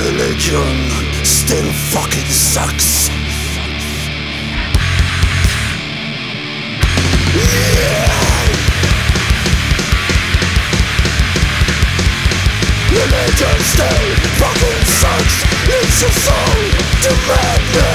Religion still fucking sucks. Religion still fucking sucks. It's your soul to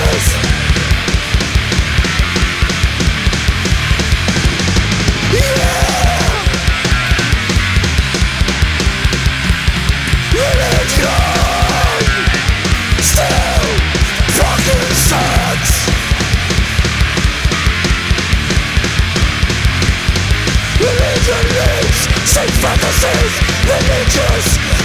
fantasies Religious